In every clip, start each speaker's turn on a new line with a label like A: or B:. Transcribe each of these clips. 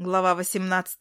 A: Глава 18.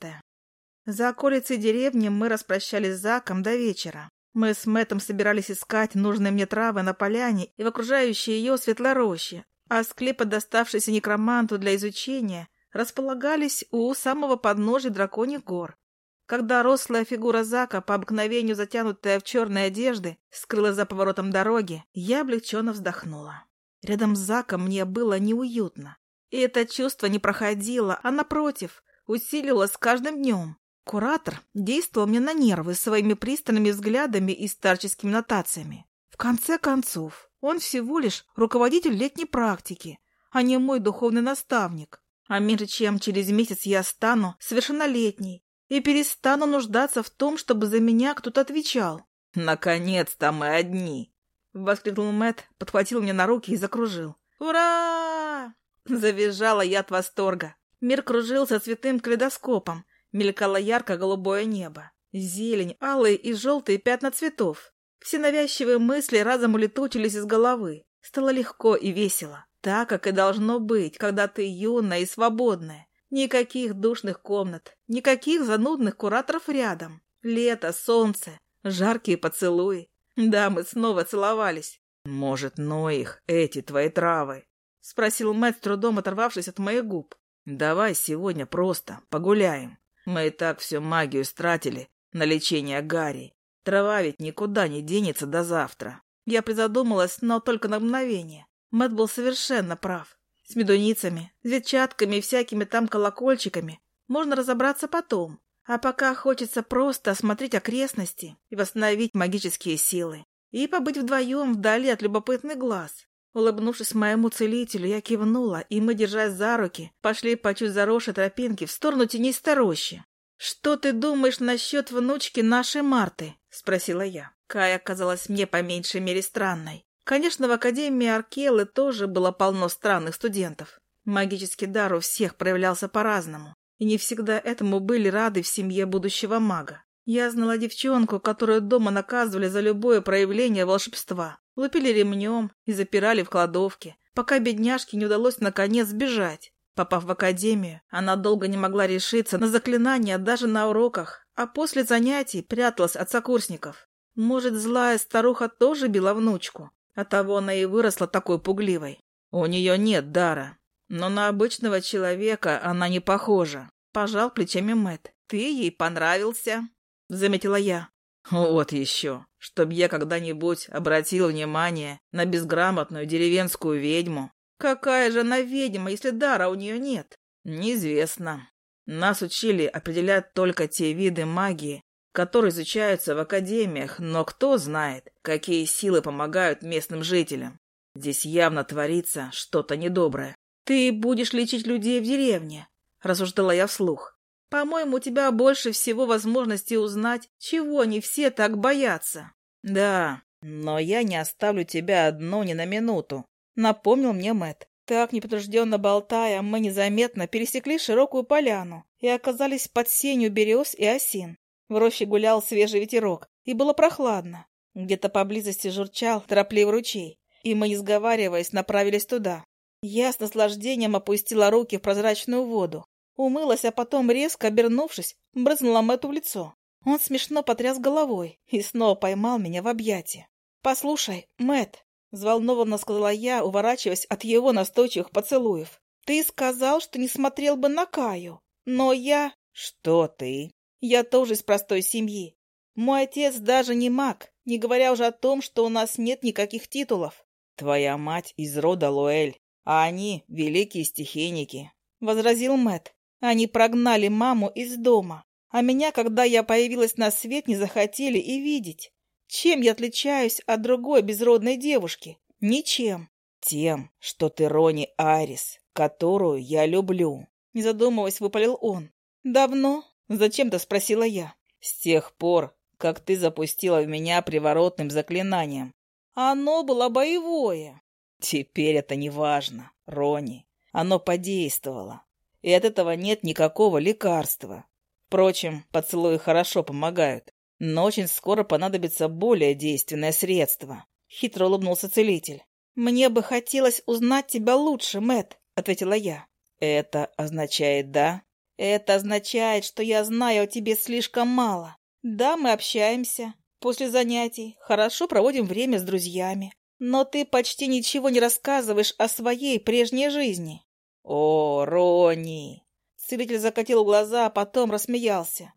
A: За околицей деревни мы распрощались с Заком до вечера. Мы с Мэттом собирались искать нужные мне травы на поляне и в окружающей ее светлорощи, а склепы, доставшиеся некроманту для изучения, располагались у самого подножия драконьих гор. Когда рослая фигура Зака, по обыкновению затянутая в черные одежды, скрылась за поворотом дороги, я облегченно вздохнула. Рядом с Заком мне было неуютно. И это чувство не проходило, а, напротив, усиливалось с каждым днем. Куратор действовал мне на нервы своими пристальными взглядами и старческими нотациями. В конце концов, он всего лишь руководитель летней практики, а не мой духовный наставник. А меньше чем через месяц я стану совершеннолетней и перестану нуждаться в том, чтобы за меня кто-то отвечал.
B: «Наконец-то мы одни!»
A: — воскликнул Мэт, подхватил меня на руки и закружил. «Ура!» — завизжала я от восторга. Мир кружился цветным калейдоскопом, мелькало ярко-голубое небо, зелень, алые и желтые пятна цветов. Все навязчивые мысли разом улетучились из головы. Стало легко и весело, так, как и должно быть, когда ты юная и свободная. Никаких душных комнат, никаких занудных кураторов рядом. Лето, солнце, жаркие поцелуи. Да, мы снова целовались.
B: «Может, но их, эти твои травы?»
A: — спросил Мэтт, с трудом оторвавшись от моих губ.
B: «Давай сегодня просто погуляем. Мы и так всю магию стратили на лечение Гарри. Трава ведь никуда не денется до завтра».
A: Я призадумалась, но только на мгновение. Мэтт был совершенно прав. С медуницами, ветчатками и всякими там колокольчиками можно разобраться потом. А пока хочется просто осмотреть окрестности и восстановить магические силы. И побыть вдвоем вдали от любопытных глаз. Улыбнувшись моему целителю, я кивнула, и мы, держась за руки, пошли по чуть заросшей тропинке в сторону тенистой рощи. «Что ты думаешь насчет внучки нашей Марты?» — спросила я. Кая оказалась мне по меньшей мере странной. Конечно, в Академии Аркелы тоже было полно странных студентов. Магический дар у всех проявлялся по-разному, и не всегда этому были рады в семье будущего мага. Я знала девчонку, которую дома наказывали за любое проявление волшебства. Лупили ремнем и запирали в кладовке, пока бедняжке не удалось наконец сбежать. Попав в академию, она долго не могла решиться на заклинания даже на уроках, а после занятий пряталась от сокурсников. Может, злая старуха тоже била внучку? Оттого она и выросла такой пугливой.
B: У нее нет дара, но на обычного человека она не похожа.
A: Пожал плечами Мэт. Ты ей понравился. — заметила я.
B: «Вот еще, чтоб я когда-нибудь обратил внимание на безграмотную деревенскую ведьму».
A: «Какая же она ведьма, если дара у нее нет?»
B: «Неизвестно. Нас учили определять только те виды магии, которые изучаются в академиях, но кто знает, какие силы помогают местным жителям. Здесь явно творится что-то недоброе».
A: «Ты будешь лечить людей в деревне», — рассуждала я вслух. По-моему, у тебя больше всего возможности узнать, чего они все так боятся.
B: Да, но я не оставлю тебя одну ни на минуту,
A: напомнил мне Мэт. Так, неподтвержденно болтая, мы незаметно пересекли широкую поляну и оказались под сенью берез и осин. В роще гулял свежий ветерок, и было прохладно. Где-то поблизости журчал торопливый ручей, и мы, не сговариваясь, направились туда. Я с наслаждением опустила руки в прозрачную воду, Умылась, а потом, резко обернувшись, брызнула Мэтту в лицо. Он смешно потряс головой и снова поймал меня в объятия. «Послушай, Мэтт», — взволнованно сказала я, уворачиваясь от его настойчивых поцелуев, «ты сказал, что не смотрел бы на Каю, но я...»
B: «Что ты?»
A: «Я тоже из простой семьи. Мой отец даже не маг, не говоря уже о том, что у нас нет никаких титулов».
B: «Твоя мать из рода Луэль, а они — великие стихийники», —
A: возразил Мэтт. Они прогнали маму из дома, а меня, когда я появилась на свет, не захотели и видеть. Чем я отличаюсь от другой безродной девушки? Ничем.
B: Тем, что ты Рони Арис, которую я люблю.
A: Не задумываясь, выпалил он. Давно? Зачем-то спросила я.
B: С тех пор, как ты запустила в меня приворотным заклинанием.
A: Оно было боевое.
B: Теперь это не важно, Рони. Оно подействовало и от этого нет никакого лекарства. Впрочем, поцелуи хорошо помогают, но очень скоро понадобится более действенное средство.
A: Хитро улыбнулся целитель. «Мне бы хотелось узнать тебя лучше, Мэт, ответила я.
B: «Это означает «да»?»
A: Это означает, что я знаю о тебе слишком мало. Да, мы общаемся. После занятий хорошо проводим время с друзьями. Но ты почти ничего не рассказываешь о своей прежней жизни.
B: О, Ронни!
A: Целитель закатил глаза, а потом рассмеялся.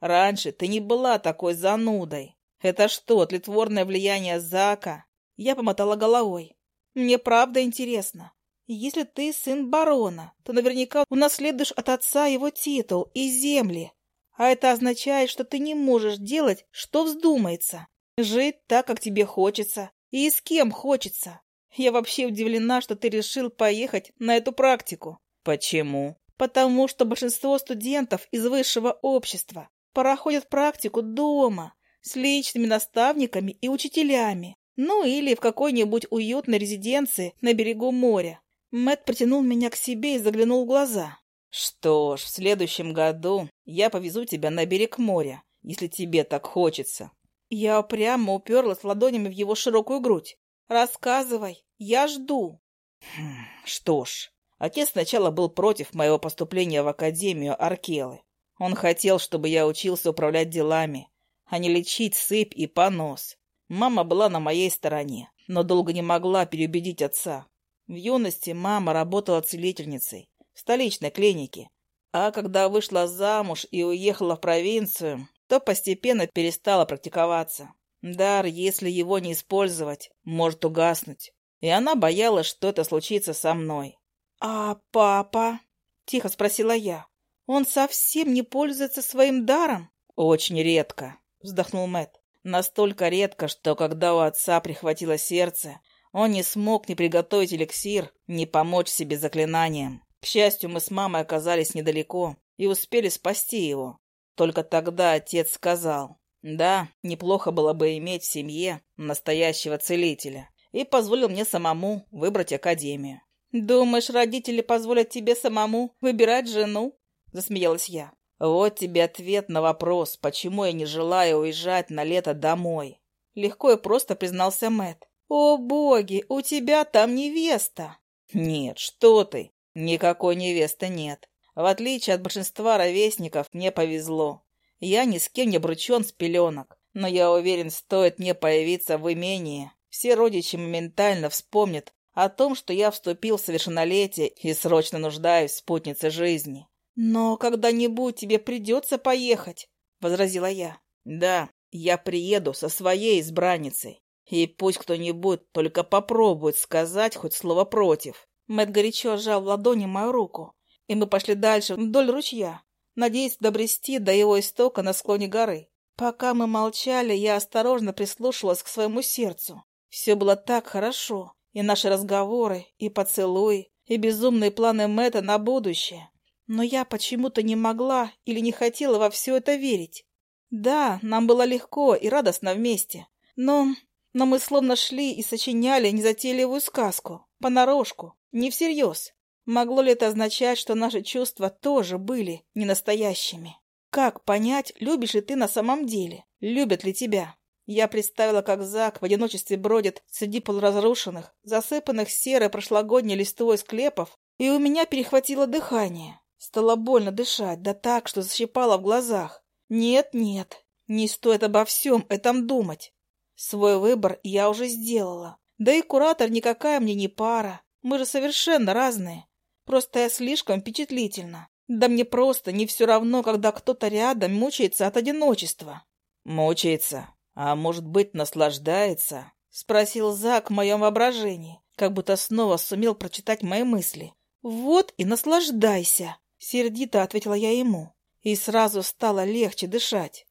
B: Раньше ты не была такой занудой. Это что, тлетворное влияние Зака?
A: Я помотала головой. Мне правда интересно. Если ты сын барона, то наверняка унаследуешь от отца его титул и земли. А это означает, что ты не можешь делать, что вздумается. Жить так, как тебе хочется. И с кем хочется. Я вообще удивлена, что ты решил поехать на эту практику.
B: Почему?
A: Потому что большинство студентов из высшего общества проходят практику дома, с личными наставниками и учителями. Ну или в какой-нибудь уютной резиденции на берегу моря. Мэт протянул меня к себе и заглянул в глаза.
B: «Что ж, в следующем году я повезу тебя на берег моря, если тебе так хочется».
A: Я прямо уперлась ладонями в его широкую грудь. «Рассказывай, я жду».
B: Хм, что ж, отец сначала был против моего поступления в Академию Аркелы. Он хотел, чтобы я учился управлять делами, а не лечить сыпь и понос. Мама была на моей стороне, но долго не могла переубедить отца. В юности мама работала целительницей в столичной клинике, а когда вышла замуж и уехала в провинцию, то постепенно перестала практиковаться. Дар, если его не использовать, может угаснуть. И она боялась, что это случится со мной.
A: «А папа?» — тихо спросила я. «Он совсем не пользуется своим даром?»
B: «Очень редко», — вздохнул Мэт. «Настолько редко, что когда у отца прихватило сердце, он не смог ни приготовить эликсир, ни помочь себе заклинанием. К счастью, мы с мамой оказались недалеко и успели спасти его. Только тогда отец сказал, да, неплохо было бы иметь в семье настоящего целителя, и позволил мне самому выбрать академию.
A: «Думаешь, родители позволят тебе самому выбирать жену?» — засмеялась я.
B: «Вот тебе ответ на вопрос, почему я не желаю уезжать на лето домой».
A: Легко и просто признался Мэт. «О, боги, у тебя там невеста!»
B: «Нет, что ты! Никакой невесты нет. В отличие от большинства ровесников, мне повезло. Я ни с кем не обручен с пеленок, но я уверен, стоит мне появиться в имении, все родичи моментально вспомнят о том, что я вступил в совершеннолетие и срочно нуждаюсь в спутнице жизни.
A: «Но когда-нибудь тебе придется поехать», — возразила я.
B: «Да, я приеду со своей избранницей. И пусть кто-нибудь только попробует сказать хоть слово против.
A: Мэт горячо сжал в ладони мою руку, и мы пошли дальше вдоль ручья, надеясь добрести до его истока на склоне горы. Пока мы молчали, я осторожно прислушивалась к своему сердцу. Все было так хорошо, и наши разговоры, и поцелуи, и безумные планы Мэтта на будущее. Но я почему-то не могла или не хотела во все это верить. Да, нам было легко и радостно вместе, но но мы словно шли и сочиняли незатейливую сказку, понарошку, не всерьез. Могло ли это означать, что наши чувства тоже были ненастоящими? Как понять, любишь ли ты на самом деле? Любят ли тебя? Я представила, как Зак в одиночестве бродит среди полуразрушенных, засыпанных серой прошлогодней листвой склепов, и у меня перехватило дыхание. Стало больно дышать, да так, что защипало в глазах. Нет, нет, не стоит обо всем этом думать. Свой выбор я уже сделала. Да и куратор никакая мне не пара. Мы же совершенно разные. Просто я слишком впечатлительна. Да мне просто не все равно, когда кто-то рядом мучается от одиночества.
B: Мучается? А может быть, наслаждается?
A: Спросил Зак в моем воображении, как будто снова сумел прочитать мои мысли. Вот и наслаждайся, сердито ответила я ему. И сразу стало легче дышать.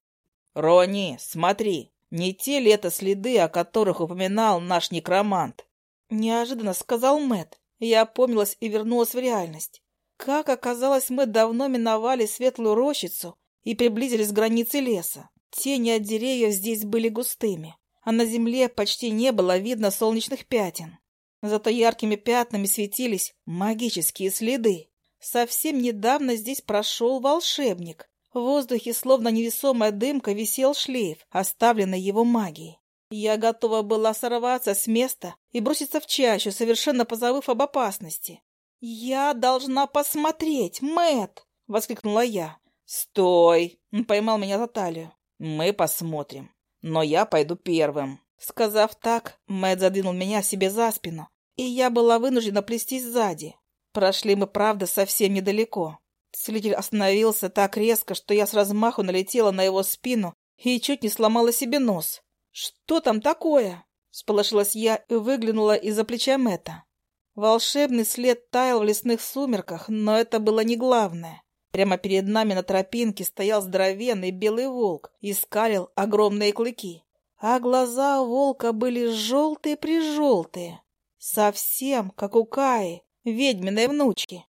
B: Рони, смотри, не те ли это следы, о которых упоминал наш некромант?
A: Неожиданно сказал Мэт. Я опомнилась и вернулась в реальность. Как оказалось, мы давно миновали светлую рощицу и приблизились к границе леса. Тени от деревьев здесь были густыми, а на земле почти не было видно солнечных пятен. Зато яркими пятнами светились магические следы. Совсем недавно здесь прошел волшебник, в воздухе, словно невесомая дымка, висел шлейф, оставленный его магией. Я готова была сорваться с места и броситься в чащу, совершенно позабыв об опасности. «Я должна посмотреть, Мэт! — воскликнула я. «Стой!» — он поймал меня за талию.
B: «Мы посмотрим. Но я пойду первым».
A: Сказав так, Мэтт задвинул меня себе за спину, и я была вынуждена плестись сзади. Прошли мы, правда, совсем недалеко. Целитель остановился так резко, что я с размаху налетела на его спину и чуть не сломала себе нос. «Что там такое?» — сполошилась я и выглянула из-за плеча Мэтта. Волшебный след таял в лесных сумерках, но это было не главное. Прямо перед нами на тропинке стоял здоровенный белый волк и скалил огромные клыки. А глаза волка были желтые-прижелтые, совсем как у Каи, ведьминой внучки.